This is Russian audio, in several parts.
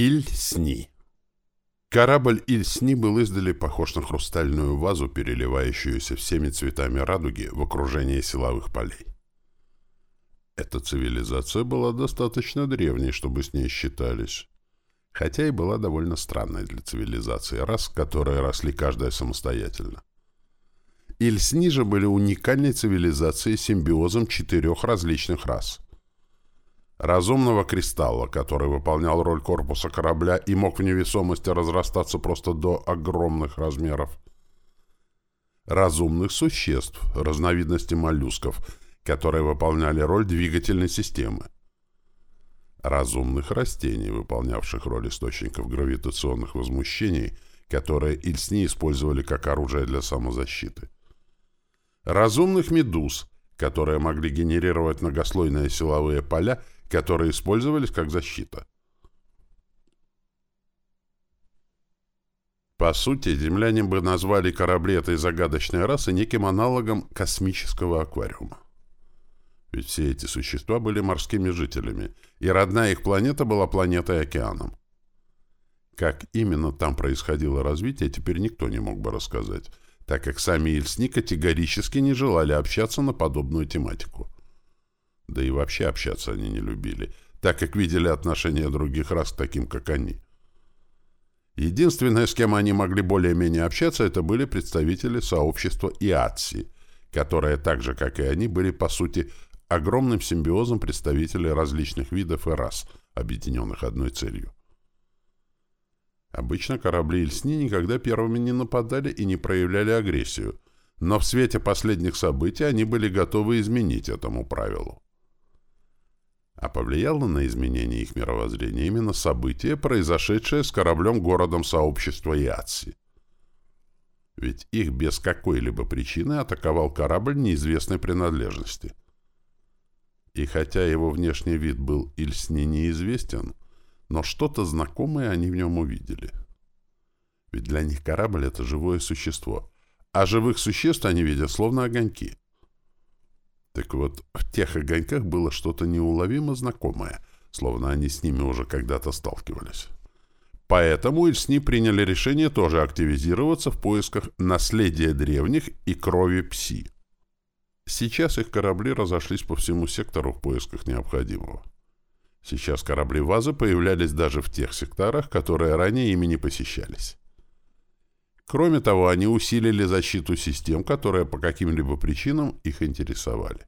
Иль-Сни Корабль Иль-Сни был издали похож на хрустальную вазу, переливающуюся всеми цветами радуги в окружении силовых полей. Эта цивилизация была достаточно древней, чтобы с ней считались, хотя и была довольно странной для цивилизации рас, которые росли каждая самостоятельно. Ильсни же были уникальной цивилизацией симбиозом четырех различных рас. Разумного кристалла, который выполнял роль корпуса корабля и мог в невесомости разрастаться просто до огромных размеров. Разумных существ, разновидности моллюсков, которые выполняли роль двигательной системы. Разумных растений, выполнявших роль источников гравитационных возмущений, которые Ильсни использовали как оружие для самозащиты разумных медуз, которые могли генерировать многослойные силовые поля, которые использовались как защита. По сути, земляне бы назвали корабли этой загадочной расы неким аналогом космического аквариума. Ведь все эти существа были морскими жителями, и родная их планета была планетой-океаном. Как именно там происходило развитие, теперь никто не мог бы рассказать – так как сами Ильсни категорически не желали общаться на подобную тематику. Да и вообще общаться они не любили, так как видели отношения других рас таким, как они. Единственное, с кем они могли более-менее общаться, это были представители сообщества Иатси, которые так же, как и они, были, по сути, огромным симбиозом представителей различных видов и рас, объединенных одной целью. Обычно корабли Ильсни никогда первыми не нападали и не проявляли агрессию, но в свете последних событий они были готовы изменить этому правилу. А повлияло на изменение их мировоззрения именно событие, произошедшее с кораблем-городом сообщества Яци. Ведь их без какой-либо причины атаковал корабль неизвестной принадлежности. И хотя его внешний вид был Ильсни неизвестен, но что-то знакомое они в нем увидели. Ведь для них корабль — это живое существо, а живых существ они видят словно огоньки. Так вот, в тех огоньках было что-то неуловимо знакомое, словно они с ними уже когда-то сталкивались. Поэтому Ильсни приняли решение тоже активизироваться в поисках наследия древних и крови пси. Сейчас их корабли разошлись по всему сектору в поисках необходимого. Сейчас корабли ВАЗа появлялись даже в тех секторах, которые ранее ими не посещались. Кроме того, они усилили защиту систем, которые по каким-либо причинам их интересовали.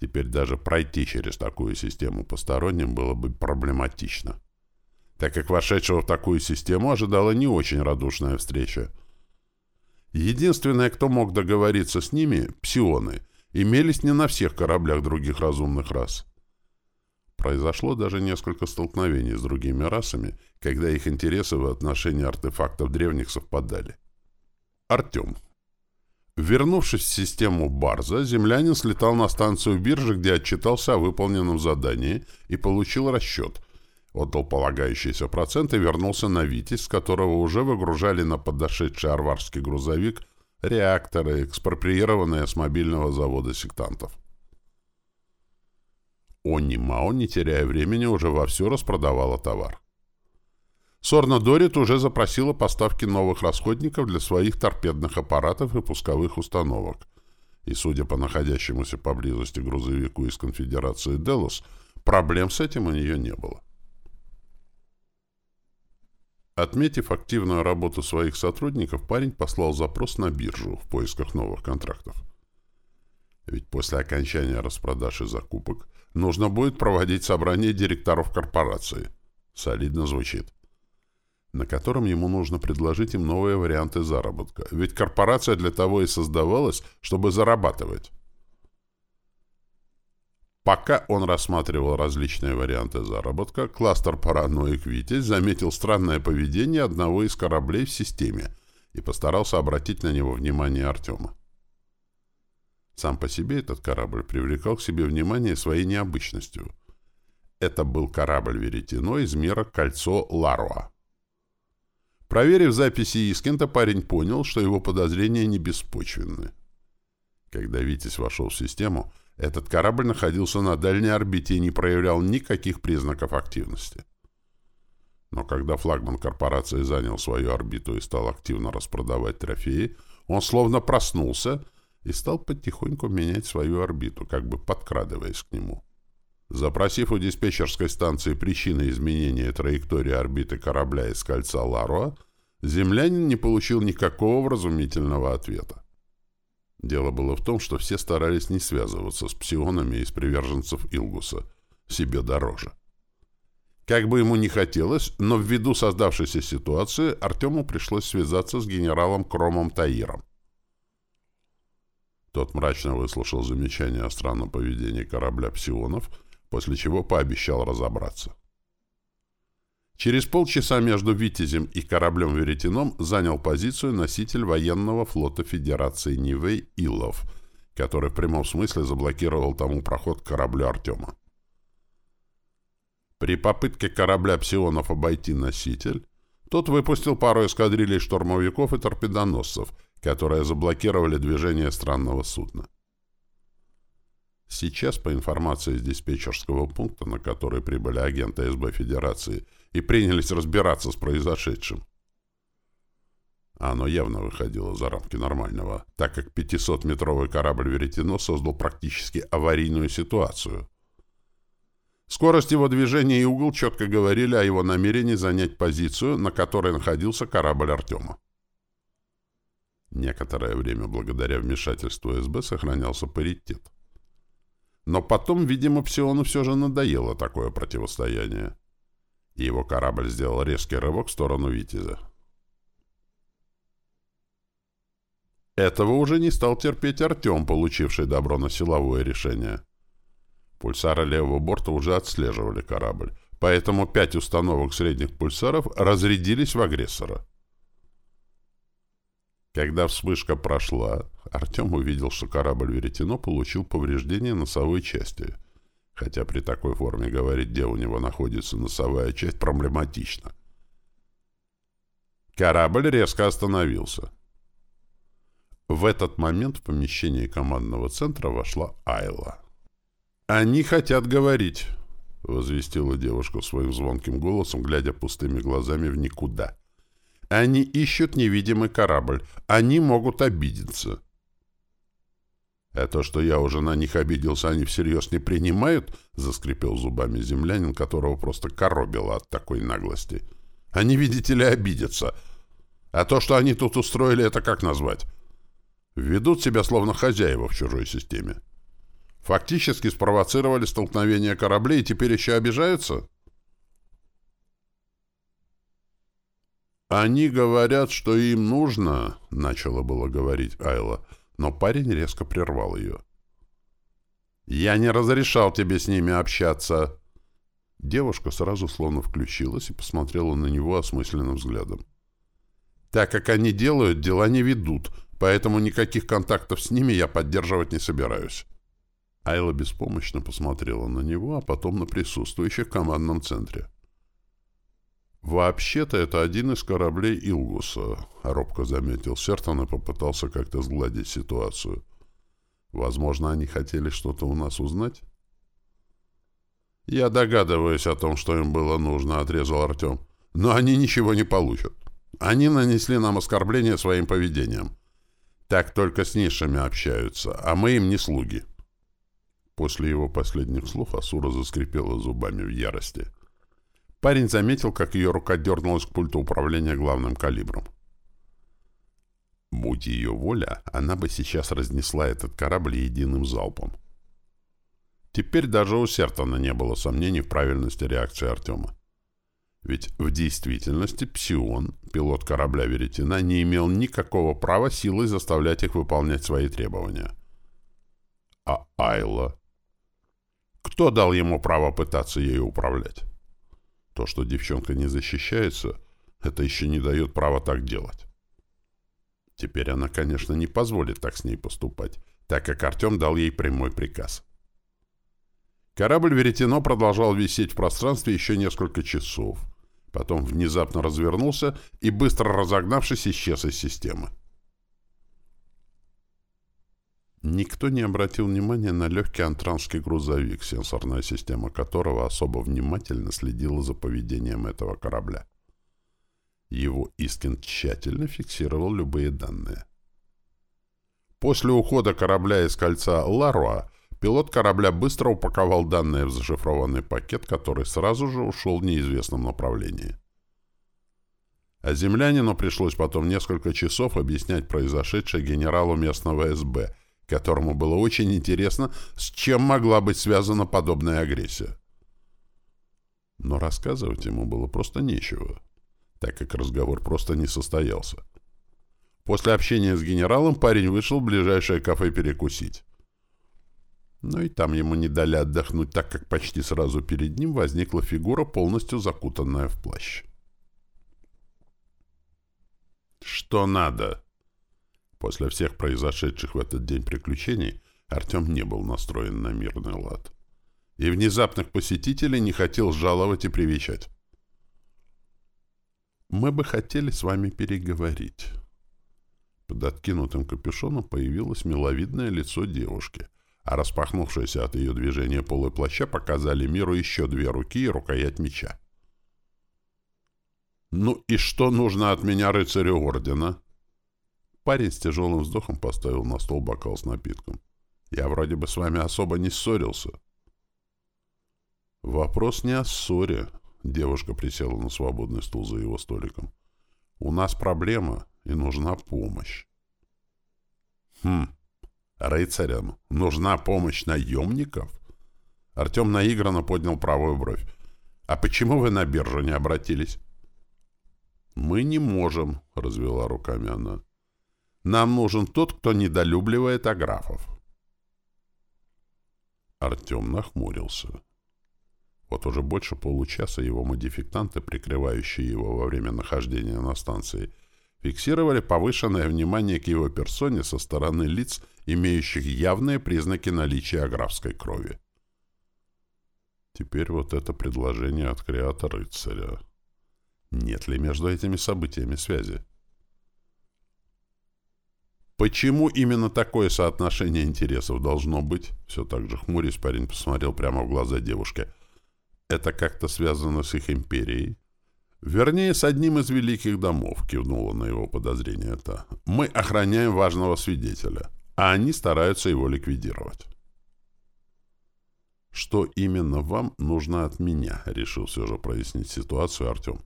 Теперь даже пройти через такую систему посторонним было бы проблематично, так как вошедшего в такую систему ожидала не очень радушная встреча. Единственное, кто мог договориться с ними, псионы, имелись не на всех кораблях других разумных рас. Произошло даже несколько столкновений с другими расами, когда их интересы в отношении артефактов древних совпадали. Артем. Вернувшись в систему Барза, землянин слетал на станцию биржи, где отчитался о выполненном задании и получил расчет. Отдал полагающиеся проценты и вернулся на «Витязь», с которого уже выгружали на подошедший арварский грузовик реакторы, экспроприированные с мобильного завода сектантов. Онни Мао, не теряя времени, уже вовсю распродавала товар. Сорна Дорит уже запросила поставки новых расходников для своих торпедных аппаратов и пусковых установок. И, судя по находящемуся поблизости грузовику из конфедерации Делос, проблем с этим у нее не было. Отметив активную работу своих сотрудников, парень послал запрос на биржу в поисках новых контрактов. Ведь после окончания распродаж и закупок Нужно будет проводить собрание директоров корпорации. Солидно звучит. На котором ему нужно предложить им новые варианты заработка. Ведь корпорация для того и создавалась, чтобы зарабатывать. Пока он рассматривал различные варианты заработка, кластер «Параноик Витязь» заметил странное поведение одного из кораблей в системе и постарался обратить на него внимание Артема. Сам по себе этот корабль привлекал к себе внимание своей необычностью. Это был корабль Веретено из мира Кольцо Ларуа. Проверив записи Искента, парень понял, что его подозрения не беспочвенны. Когда Витязь вошел в систему, этот корабль находился на дальней орбите и не проявлял никаких признаков активности. Но когда флагман корпорации занял свою орбиту и стал активно распродавать трофеи, он словно проснулся и стал потихоньку менять свою орбиту, как бы подкрадываясь к нему. Запросив у диспетчерской станции причины изменения траектории орбиты корабля из кольца Ларуа, землянин не получил никакого вразумительного ответа. Дело было в том, что все старались не связываться с псионами из приверженцев Илгуса, себе дороже. Как бы ему ни хотелось, но ввиду создавшейся ситуации Артему пришлось связаться с генералом Кромом Таиром. Тот мрачно выслушал замечание о странном поведении корабля псионов, после чего пообещал разобраться. Через полчаса между «Витязем» и кораблем «Веретеном» занял позицию носитель военного флота Федерации Нивэй Илов, который в прямом смысле заблокировал тому проход к кораблю Артема. При попытке корабля псионов обойти носитель, тот выпустил пару эскадрилей штурмовиков и торпедоносцев, которые заблокировали движение странного судна. Сейчас, по информации из диспетчерского пункта, на который прибыли агенты СБ Федерации и принялись разбираться с произошедшим, оно явно выходило за рамки нормального, так как 500-метровый корабль «Веретено» создал практически аварийную ситуацию – Скорость его движения и угол четко говорили о его намерении занять позицию, на которой находился корабль Артема. Некоторое время благодаря вмешательству СБ сохранялся паритет. Но потом, видимо, Псиону все же надоело такое противостояние. И его корабль сделал резкий рывок в сторону Витязя. Этого уже не стал терпеть Артем, получивший добро на силовое решение. Пульсары левого борта уже отслеживали корабль, поэтому пять установок средних пульсаров разрядились в агрессора. Когда вспышка прошла, Артем увидел, что корабль «Веретено» получил повреждение носовой части, хотя при такой форме говорить, где у него находится носовая часть, проблематично. Корабль резко остановился. В этот момент в помещение командного центра вошла Айла. «Они хотят говорить», — возвестила девушка своим звонким голосом, глядя пустыми глазами в никуда. «Они ищут невидимый корабль. Они могут обидеться». «А то, что я уже на них обиделся, они всерьез не принимают?» — заскрипел зубами землянин, которого просто коробило от такой наглости. «Они, видите ли, обидятся. А то, что они тут устроили, это как назвать? Ведут себя словно хозяева в чужой системе». Фактически спровоцировали столкновение кораблей и теперь еще обижаются? «Они говорят, что им нужно», — начала было говорить Айла, но парень резко прервал ее. «Я не разрешал тебе с ними общаться». Девушка сразу словно включилась и посмотрела на него осмысленным взглядом. «Так как они делают, дела не ведут, поэтому никаких контактов с ними я поддерживать не собираюсь». Айла беспомощно посмотрела на него, а потом на присутствующих в командном центре. «Вообще-то это один из кораблей Илгуса», — робко заметил Сертон и попытался как-то сгладить ситуацию. «Возможно, они хотели что-то у нас узнать?» «Я догадываюсь о том, что им было нужно», — отрезал Артем. «Но они ничего не получат. Они нанесли нам оскорбление своим поведением. Так только с низшими общаются, а мы им не слуги». После его последних слов Асура заскрипела зубами в ярости. Парень заметил, как ее рука дернулась к пульту управления главным калибром. Будь ее воля, она бы сейчас разнесла этот корабль единым залпом. Теперь даже у Сертона не было сомнений в правильности реакции Артема. Ведь в действительности Псион, пилот корабля Веретена, не имел никакого права силой заставлять их выполнять свои требования. А Айла кто дал ему право пытаться ею управлять? То, что девчонка не защищается, это еще не дает права так делать. Теперь она, конечно, не позволит так с ней поступать, так как Артем дал ей прямой приказ. Корабль «Веретено» продолжал висеть в пространстве еще несколько часов. Потом внезапно развернулся и, быстро разогнавшись, исчез из системы. Никто не обратил внимания на легкий антранский грузовик, сенсорная система которого особо внимательно следила за поведением этого корабля. Его Искин тщательно фиксировал любые данные. После ухода корабля из кольца Ларуа пилот корабля быстро упаковал данные в зашифрованный пакет, который сразу же ушел в неизвестном направлении. А землянину пришлось потом несколько часов объяснять произошедшее генералу местного СБ, которому было очень интересно, с чем могла быть связана подобная агрессия. Но рассказывать ему было просто нечего, так как разговор просто не состоялся. После общения с генералом парень вышел в ближайшее кафе перекусить. Но и там ему не дали отдохнуть, так как почти сразу перед ним возникла фигура, полностью закутанная в плащ. «Что надо?» После всех произошедших в этот день приключений Артем не был настроен на мирный лад. И внезапных посетителей не хотел жаловать и привечать. «Мы бы хотели с вами переговорить». Под откинутым капюшоном появилось миловидное лицо девушки, а распахнувшиеся от ее движения полы плаща показали миру еще две руки и рукоять меча. «Ну и что нужно от меня рыцарю ордена?» Парень с тяжелым вздохом поставил на стол бокал с напитком. «Я вроде бы с вами особо не ссорился». «Вопрос не о ссоре», — девушка присела на свободный стул за его столиком. «У нас проблема, и нужна помощь». «Хм, рыцарям нужна помощь наемников?» Артем наигранно поднял правую бровь. «А почему вы на биржу не обратились?» «Мы не можем», — развела руками она. «Нам нужен тот, кто недолюбливает аграфов». Артем нахмурился. Вот уже больше получаса его модификанты, прикрывающие его во время нахождения на станции, фиксировали повышенное внимание к его персоне со стороны лиц, имеющих явные признаки наличия аграфской крови. Теперь вот это предложение от креатора рыцаря. Нет ли между этими событиями связи? Почему именно такое соотношение интересов должно быть? Все так же хмурясь, парень посмотрел прямо в глаза девушке. Это как-то связано с их империей? Вернее, с одним из великих домов, кивнула на его подозрение это. Мы охраняем важного свидетеля, а они стараются его ликвидировать. Что именно вам нужно от меня, решил все же прояснить ситуацию Артем.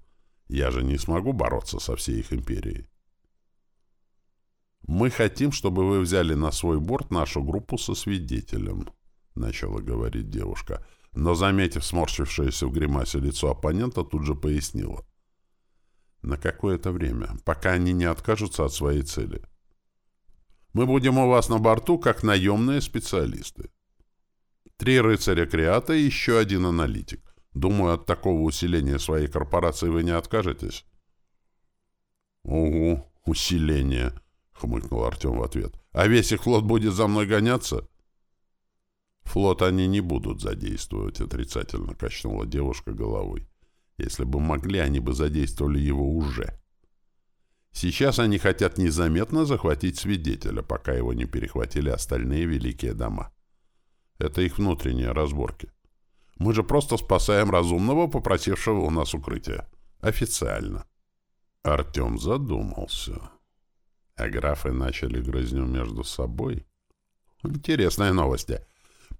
Я же не смогу бороться со всей их империей. «Мы хотим, чтобы вы взяли на свой борт нашу группу со свидетелем», — начала говорить девушка, но, заметив сморщившееся в гримасе лицо оппонента, тут же пояснила. «На какое-то время, пока они не откажутся от своей цели. Мы будем у вас на борту как наемные специалисты. Три рыцаря Креата и еще один аналитик. Думаю, от такого усиления своей корпорации вы не откажетесь. — Угу, усиление, — хмыкнул Артем в ответ. — А весь их флот будет за мной гоняться? — Флот они не будут задействовать, — отрицательно качнула девушка головой. Если бы могли, они бы задействовали его уже. Сейчас они хотят незаметно захватить свидетеля, пока его не перехватили остальные великие дома. Это их внутренние разборки. — мы же просто спасаем разумного, попросившего у нас укрытия. Официально. Артем задумался. А графы начали грызню между собой. Интересные новости.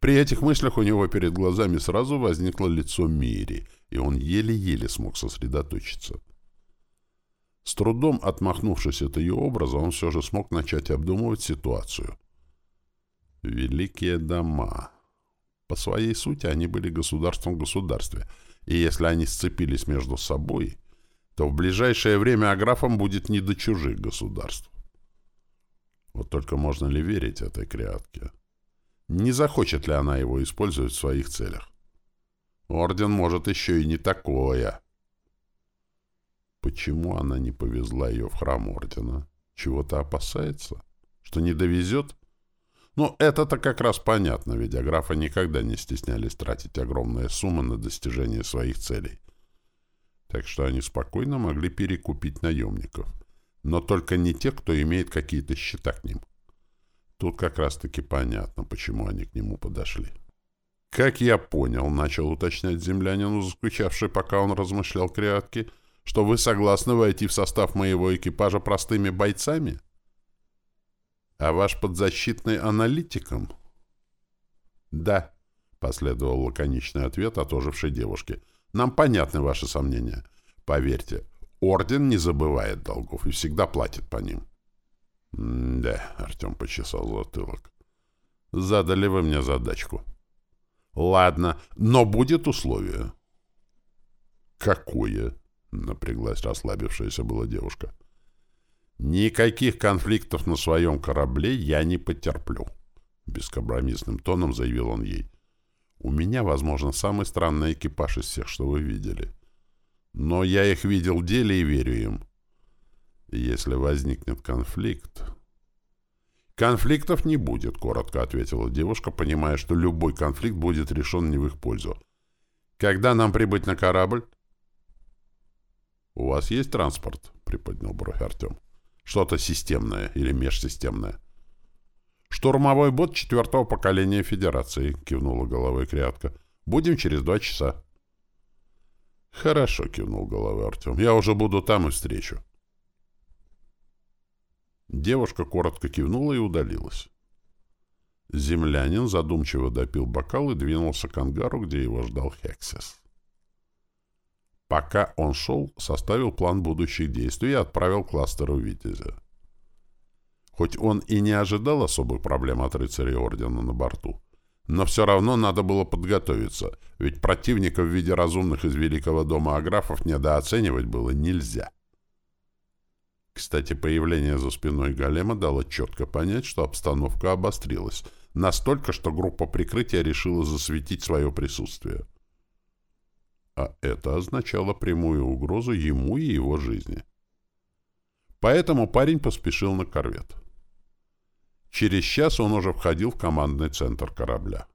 При этих мыслях у него перед глазами сразу возникло лицо Мири, и он еле-еле смог сосредоточиться. С трудом отмахнувшись от ее образа, он все же смог начать обдумывать ситуацию. Великие дома. По своей сути они были государством в государстве, и если они сцепились между собой, то в ближайшее время аграфам будет не до чужих государств. Вот только можно ли верить этой креатке? Не захочет ли она его использовать в своих целях? Орден может еще и не такое. Почему она не повезла ее в храм Ордена? Чего-то опасается? Что не довезет? Ну, это-то как раз понятно, ведь аграфы никогда не стеснялись тратить огромные суммы на достижение своих целей. Так что они спокойно могли перекупить наемников. Но только не те, кто имеет какие-то счета к ним. Тут как раз-таки понятно, почему они к нему подошли. «Как я понял», — начал уточнять землянину, заскучавший, пока он размышлял крятки, что вы согласны войти в состав моего экипажа простыми бойцами? А ваш подзащитный аналитиком? Да, последовал лаконичный ответ от ожившей девушки. Нам понятны ваши сомнения. Поверьте, орден не забывает долгов и всегда платит по ним. «Да», — Артем почесал затылок. «Задали вы мне задачку». «Ладно, но будет условие». «Какое?» — напряглась расслабившаяся была девушка. «Никаких конфликтов на своем корабле я не потерплю», — бескомпромиссным тоном заявил он ей. «У меня, возможно, самый странный экипаж из всех, что вы видели. Но я их видел в деле и верю им. Если возникнет конфликт... «Конфликтов не будет», — коротко ответила девушка, понимая, что любой конфликт будет решен не в их пользу. «Когда нам прибыть на корабль?» «У вас есть транспорт?» — приподнял бровь Артем. «Что-то системное или межсистемное?» «Штурмовой бот четвертого поколения Федерации», — кивнула головой Крятка. «Будем через два часа». «Хорошо», — кивнул головой Артем. «Я уже буду там и встречу». Девушка коротко кивнула и удалилась. Землянин задумчиво допил бокал и двинулся к ангару, где его ждал Хексис. Пока он шел, составил план будущих действий и отправил кластеру Витязя. Хоть он и не ожидал особых проблем от рыцарей Ордена на борту, но все равно надо было подготовиться, ведь противника в виде разумных из Великого дома Аграфов недооценивать было нельзя. Кстати, появление за спиной голема дало четко понять, что обстановка обострилась, настолько, что группа прикрытия решила засветить свое присутствие. А это означало прямую угрозу ему и его жизни. Поэтому парень поспешил на корвет. Через час он уже входил в командный центр корабля.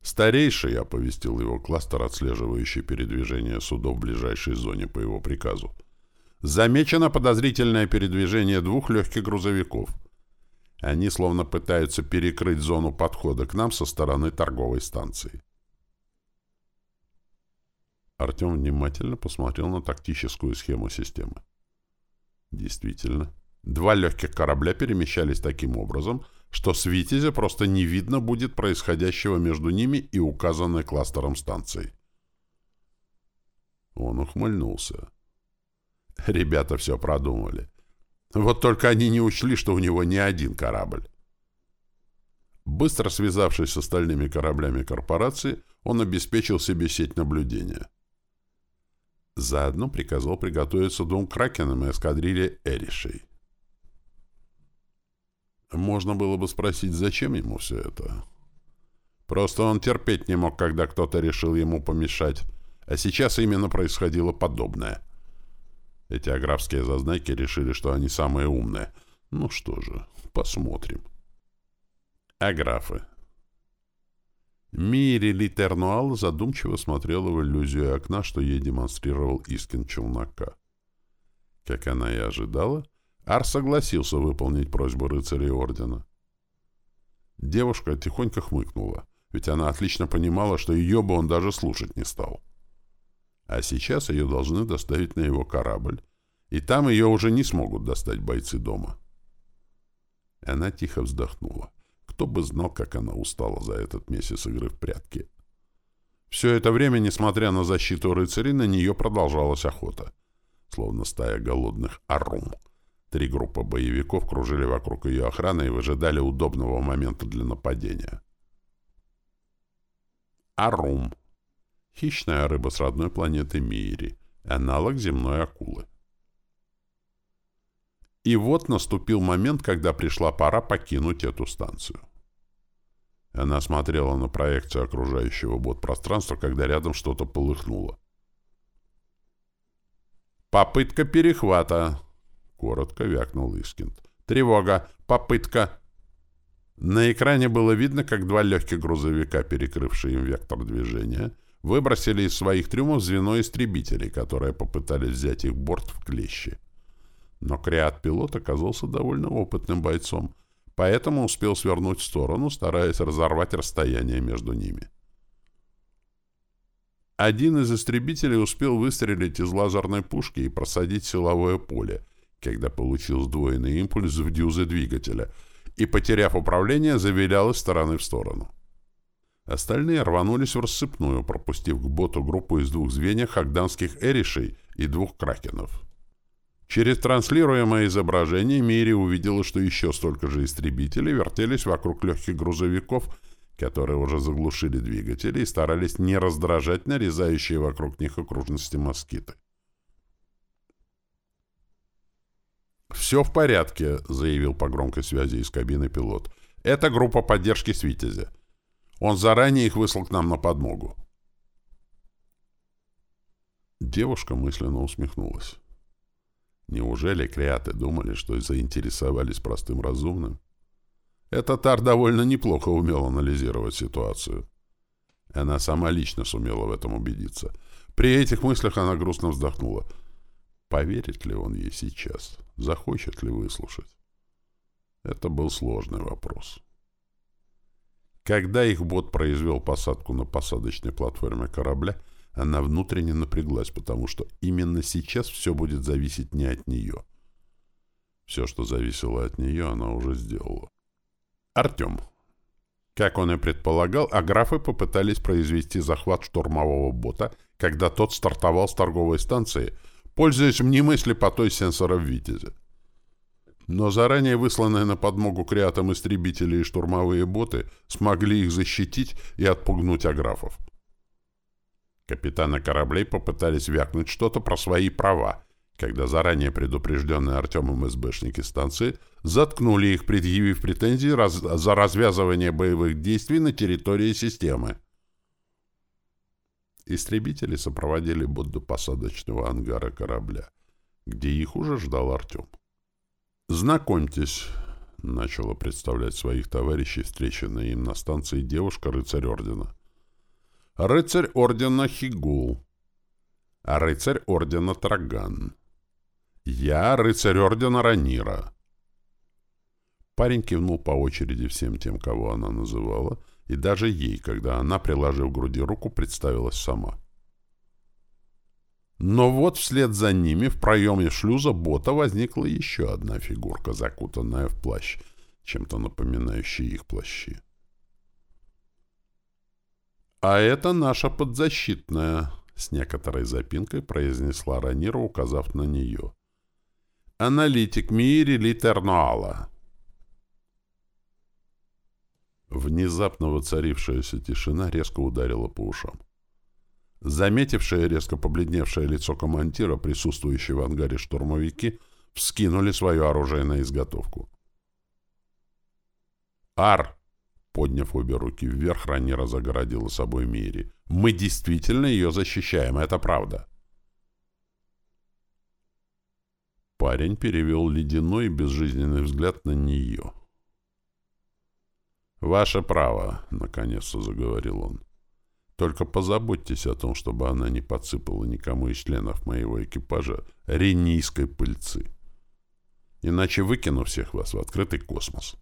Старейший оповестил его кластер, отслеживающий передвижение судов в ближайшей зоне по его приказу. Замечено подозрительное передвижение двух легких грузовиков. Они словно пытаются перекрыть зону подхода к нам со стороны торговой станции. Артем внимательно посмотрел на тактическую схему системы. Действительно, два легких корабля перемещались таким образом, что с «Витязя» просто не видно будет происходящего между ними и указанной кластером станции. Он ухмыльнулся. Ребята все продумали. Вот только они не учли, что у него не один корабль. Быстро связавшись с остальными кораблями корпорации, он обеспечил себе сеть наблюдения. Заодно приказал приготовиться двум кракенам и эскадрилье Эришей. Можно было бы спросить, зачем ему все это? Просто он терпеть не мог, когда кто-то решил ему помешать. А сейчас именно происходило подобное — эти аграфские зазнайки решили, что они самые умные. Ну что же, посмотрим. Аграфы. Мири Литернуал задумчиво смотрела в иллюзию окна, что ей демонстрировал Искин Челнока. Как она и ожидала, Ар согласился выполнить просьбу рыцарей Ордена. Девушка тихонько хмыкнула, ведь она отлично понимала, что ее бы он даже слушать не стал. А сейчас ее должны доставить на его корабль, и там ее уже не смогут достать бойцы дома. Она тихо вздохнула. Кто бы знал, как она устала за этот месяц игры в прятки. Все это время, несмотря на защиту рыцарей, на нее продолжалась охота. Словно стая голодных арум. Три группы боевиков кружили вокруг ее охраны и выжидали удобного момента для нападения. Арум. Хищная рыба с родной планеты Мири, аналог земной акулы. И вот наступил момент, когда пришла пора покинуть эту станцию. Она смотрела на проекцию окружающего бот-пространства, когда рядом что-то полыхнуло. «Попытка перехвата!» — коротко вякнул Искинд. «Тревога! Попытка!» На экране было видно, как два легких грузовика, перекрывшие им вектор движения, выбросили из своих трюмов звено истребителей, которые попытались взять их борт в клещи. Но креат-пилот оказался довольно опытным бойцом, поэтому успел свернуть в сторону, стараясь разорвать расстояние между ними. Один из истребителей успел выстрелить из лазерной пушки и просадить силовое поле, когда получил сдвоенный импульс в дюзы двигателя и, потеряв управление, завилял из стороны в сторону. Остальные рванулись в рассыпную, пропустив к боту группу из двух звеньев хагданских эришей и двух кракенов. Через транслируемое изображение Мири увидела, что еще столько же истребителей вертелись вокруг легких грузовиков, которые уже заглушили двигатели и старались не раздражать нарезающие вокруг них окружности москиты. «Все в порядке», — заявил по громкой связи из кабины пилот. «Это группа поддержки Свитязя. Он заранее их выслал к нам на подмогу». Девушка мысленно усмехнулась. Неужели креаты думали, что заинтересовались простым разумным? Этот Ар довольно неплохо умел анализировать ситуацию. Она сама лично сумела в этом убедиться. При этих мыслях она грустно вздохнула. Поверит ли он ей сейчас? Захочет ли выслушать? Это был сложный вопрос. Когда их бот произвел посадку на посадочной платформе корабля, она внутренне напряглась, потому что именно сейчас все будет зависеть не от нее. Все, что зависело от нее, она уже сделала. Артем. Как он и предполагал, аграфы попытались произвести захват штурмового бота, когда тот стартовал с торговой станции, пользуясь мнимой слепотой сенсора в «Витязе». Но заранее высланные на подмогу креатам истребители и штурмовые боты смогли их защитить и отпугнуть аграфов. Капитаны кораблей попытались вякнуть что-то про свои права, когда заранее предупрежденные Артемом СБшники станции заткнули их, предъявив претензии раз за развязывание боевых действий на территории системы. Истребители сопроводили до посадочного ангара корабля, где их уже ждал Артем. «Знакомьтесь», — начала представлять своих товарищей, встреченная им на станции девушка-рыцарь Ордена. «Рыцарь Ордена Хигул. Рыцарь Ордена Траган. Я рыцарь Ордена Ранира». Парень кивнул по очереди всем тем, кого она называла, и даже ей, когда она, приложив к груди руку, представилась сама. Но вот вслед за ними в проеме шлюза бота возникла еще одна фигурка, закутанная в плащ, чем-то напоминающий их плащи. «А это наша подзащитная», — с некоторой запинкой произнесла Ранира, указав на нее. «Аналитик Мири Литернуала». Внезапно воцарившаяся тишина резко ударила по ушам. Заметившее резко побледневшее лицо командира, присутствующего в ангаре штурмовики, вскинули свое оружие на изготовку. «Ар!» — подняв обе руки вверх, Ранира загородила собой Мири. «Мы действительно ее защищаем, это правда!» Парень перевел ледяной безжизненный взгляд на нее. «Ваше право», — наконец-то заговорил он. Только позаботьтесь о том, чтобы она не подсыпала никому из членов моего экипажа ренийской пыльцы. Иначе выкину всех вас в открытый космос.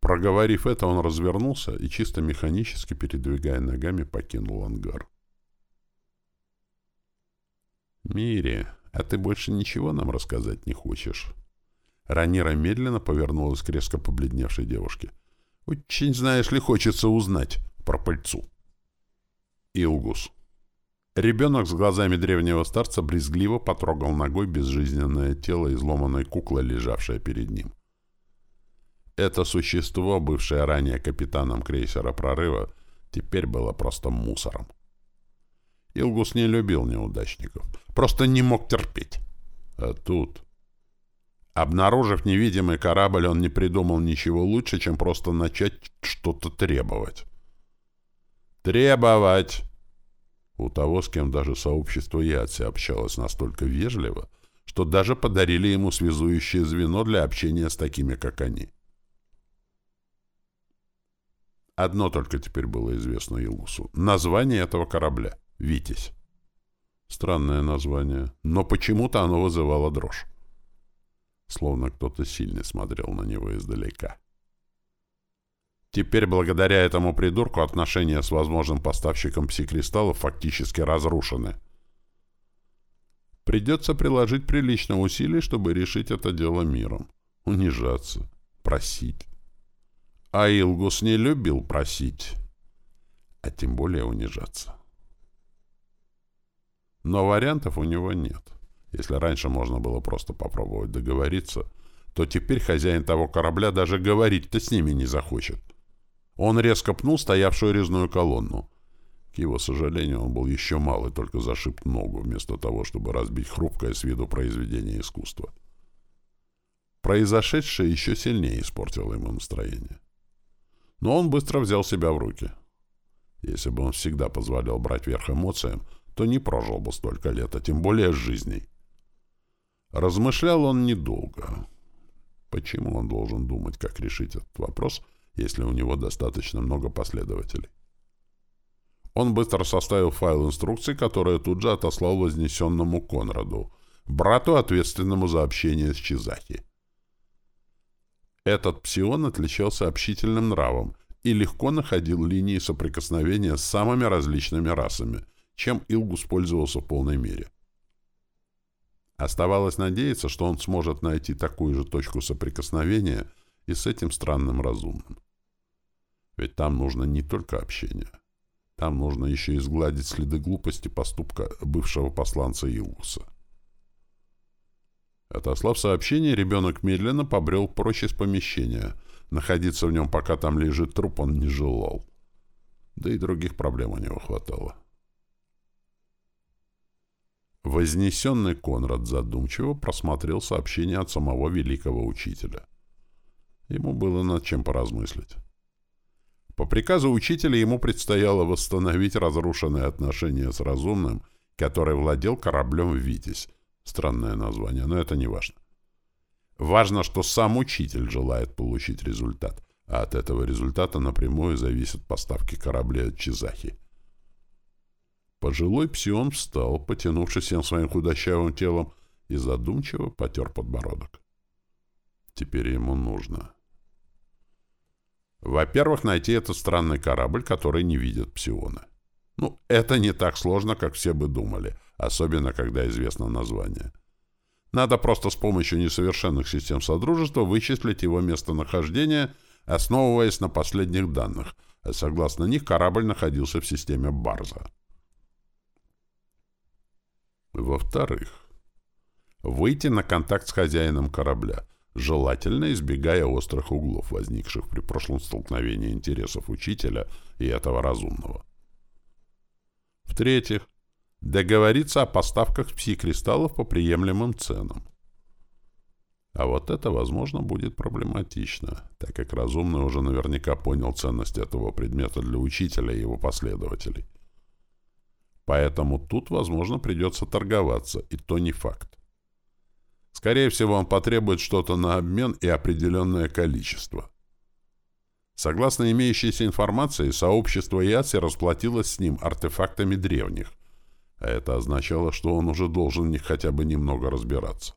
Проговорив это, он развернулся и, чисто механически передвигая ногами, покинул ангар. «Мири, а ты больше ничего нам рассказать не хочешь?» Ранира медленно повернулась к резко побледневшей девушке. — очень, знаешь ли, хочется узнать про пыльцу. Илгус. Ребенок с глазами древнего старца брезгливо потрогал ногой безжизненное тело изломанной куклы, лежавшее перед ним. Это существо, бывшее ранее капитаном крейсера «Прорыва», теперь было просто мусором. Илгус не любил неудачников, просто не мог терпеть. А тут... Обнаружив невидимый корабль, он не придумал ничего лучше, чем просто начать что-то требовать. Требовать! У того, с кем даже сообщество Яци общалось настолько вежливо, что даже подарили ему связующее звено для общения с такими, как они. Одно только теперь было известно Илгусу. Название этого корабля — «Витязь». Странное название, но почему-то оно вызывало дрожь словно кто-то сильно смотрел на него издалека. Теперь, благодаря этому придурку, отношения с возможным поставщиком пси-кристаллов фактически разрушены. Придется приложить прилично усилий, чтобы решить это дело миром. Унижаться. Просить. А Илгус не любил просить. А тем более унижаться. Но вариантов у него нет. Если раньше можно было просто попробовать договориться, то теперь хозяин того корабля даже говорить-то с ними не захочет. Он резко пнул стоявшую резную колонну. К его сожалению, он был еще мал и только зашиб ногу, вместо того, чтобы разбить хрупкое с виду произведение искусства. Произошедшее еще сильнее испортило ему настроение. Но он быстро взял себя в руки. Если бы он всегда позволял брать верх эмоциям, то не прожил бы столько лет, а тем более жизней. Размышлял он недолго. Почему он должен думать, как решить этот вопрос, если у него достаточно много последователей? Он быстро составил файл инструкций, который тут же отослал вознесенному Конраду, брату, ответственному за общение с Чизахи. Этот псион отличался общительным нравом и легко находил линии соприкосновения с самыми различными расами, чем Илгус пользовался в полной мере. Оставалось надеяться, что он сможет найти такую же точку соприкосновения и с этим странным разумным. Ведь там нужно не только общение. Там нужно еще и сгладить следы глупости поступка бывшего посланца Илгуса. Отослав сообщение, ребенок медленно побрел прочь из помещения. Находиться в нем, пока там лежит труп, он не желал. Да и других проблем у него хватало. Вознесенный Конрад задумчиво просмотрел сообщение от самого великого учителя. Ему было над чем поразмыслить. По приказу учителя ему предстояло восстановить разрушенные отношения с разумным, который владел кораблем «Витязь». Странное название, но это не важно. Важно, что сам учитель желает получить результат, а от этого результата напрямую зависят поставки корабля от Чизахи. Пожилой псион встал, потянувшись всем своим худощавым телом, и задумчиво потер подбородок. Теперь ему нужно. Во-первых, найти этот странный корабль, который не видит псиона. Ну, это не так сложно, как все бы думали, особенно когда известно название. Надо просто с помощью несовершенных систем Содружества вычислить его местонахождение, основываясь на последних данных, а согласно них корабль находился в системе Барза. Во-вторых, выйти на контакт с хозяином корабля, желательно избегая острых углов, возникших при прошлом столкновении интересов учителя и этого разумного. В-третьих, договориться о поставках пси-кристаллов по приемлемым ценам. А вот это, возможно, будет проблематично, так как разумный уже наверняка понял ценность этого предмета для учителя и его последователей. Поэтому тут, возможно, придется торговаться, и то не факт. Скорее всего, он потребует что-то на обмен и определенное количество. Согласно имеющейся информации, сообщество Яци расплатилось с ним артефактами древних, а это означало, что он уже должен в них хотя бы немного разбираться.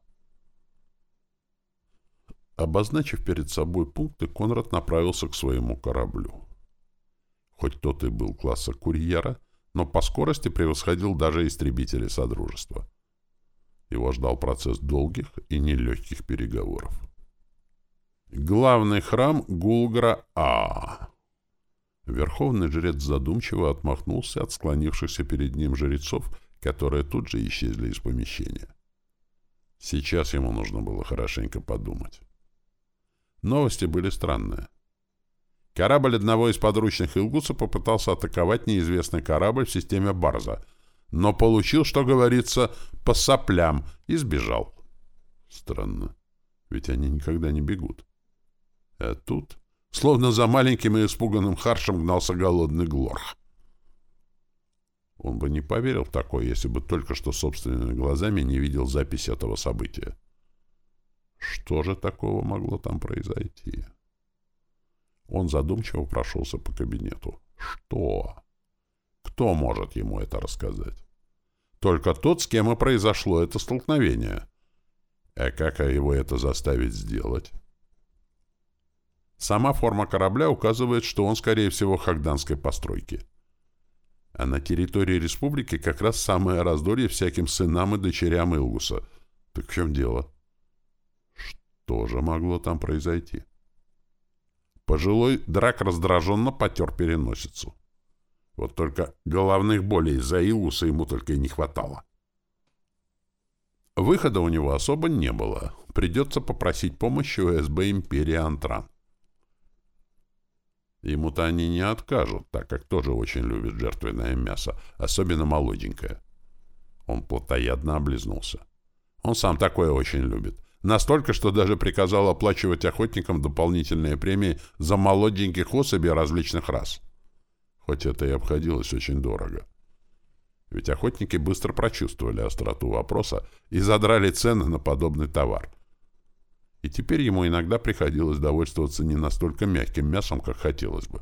Обозначив перед собой пункты, Конрад направился к своему кораблю. Хоть тот и был класса курьера, но по скорости превосходил даже истребители Содружества. Его ждал процесс долгих и нелегких переговоров. Главный храм Гулгра-А. Верховный жрец задумчиво отмахнулся от склонившихся перед ним жрецов, которые тут же исчезли из помещения. Сейчас ему нужно было хорошенько подумать. Новости были странные. Корабль одного из подручных Илгуса попытался атаковать неизвестный корабль в системе Барза, но получил, что говорится, по соплям и сбежал. Странно, ведь они никогда не бегут. А тут, словно за маленьким и испуганным харшем, гнался голодный Глорх. Он бы не поверил в такое, если бы только что собственными глазами не видел запись этого события. Что же такого могло там произойти? Он задумчиво прошелся по кабинету. Что? Кто может ему это рассказать? Только тот, с кем и произошло это столкновение. А как его это заставить сделать? Сама форма корабля указывает, что он, скорее всего, хагданской постройки. А на территории республики как раз самое раздолье всяким сынам и дочерям Илгуса. Так в чем дело? Что же могло там произойти? Пожилой драк раздраженно потер переносицу. Вот только головных болей из-за Илгуса ему только и не хватало. Выхода у него особо не было. Придется попросить помощи у СБ Империи Антран. Ему-то они не откажут, так как тоже очень любит жертвенное мясо, особенно молоденькое. Он плотоядно облизнулся. Он сам такое очень любит. Настолько, что даже приказал оплачивать охотникам дополнительные премии за молоденьких особей различных рас. Хоть это и обходилось очень дорого. Ведь охотники быстро прочувствовали остроту вопроса и задрали цены на подобный товар и теперь ему иногда приходилось довольствоваться не настолько мягким мясом, как хотелось бы.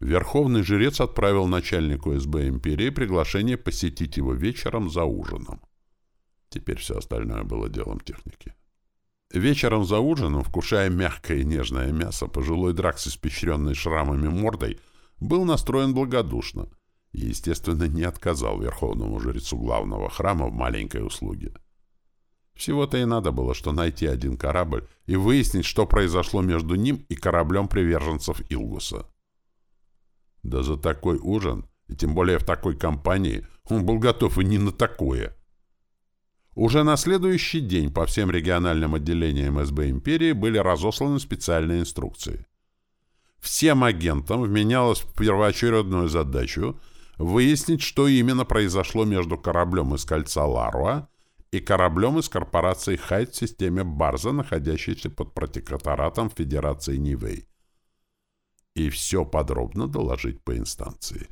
Верховный жрец отправил начальнику СБ империи приглашение посетить его вечером за ужином. Теперь все остальное было делом техники. Вечером за ужином, вкушая мягкое и нежное мясо, пожилой драк с испещренной шрамами мордой был настроен благодушно и, естественно, не отказал верховному жрецу главного храма в маленькой услуге. Всего-то и надо было, что найти один корабль и выяснить, что произошло между ним и кораблем приверженцев Илгуса. Да за такой ужин, и тем более в такой компании, он был готов и не на такое. Уже на следующий день по всем региональным отделениям СБ империи были разосланы специальные инструкции. Всем агентам вменялось в первоочередную задачу выяснить, что именно произошло между кораблем из кольца Ларуа и кораблем из корпорации Хайт в системе Барза, находящейся под протекторатом Федерации Нивэй. И все подробно доложить по инстанции.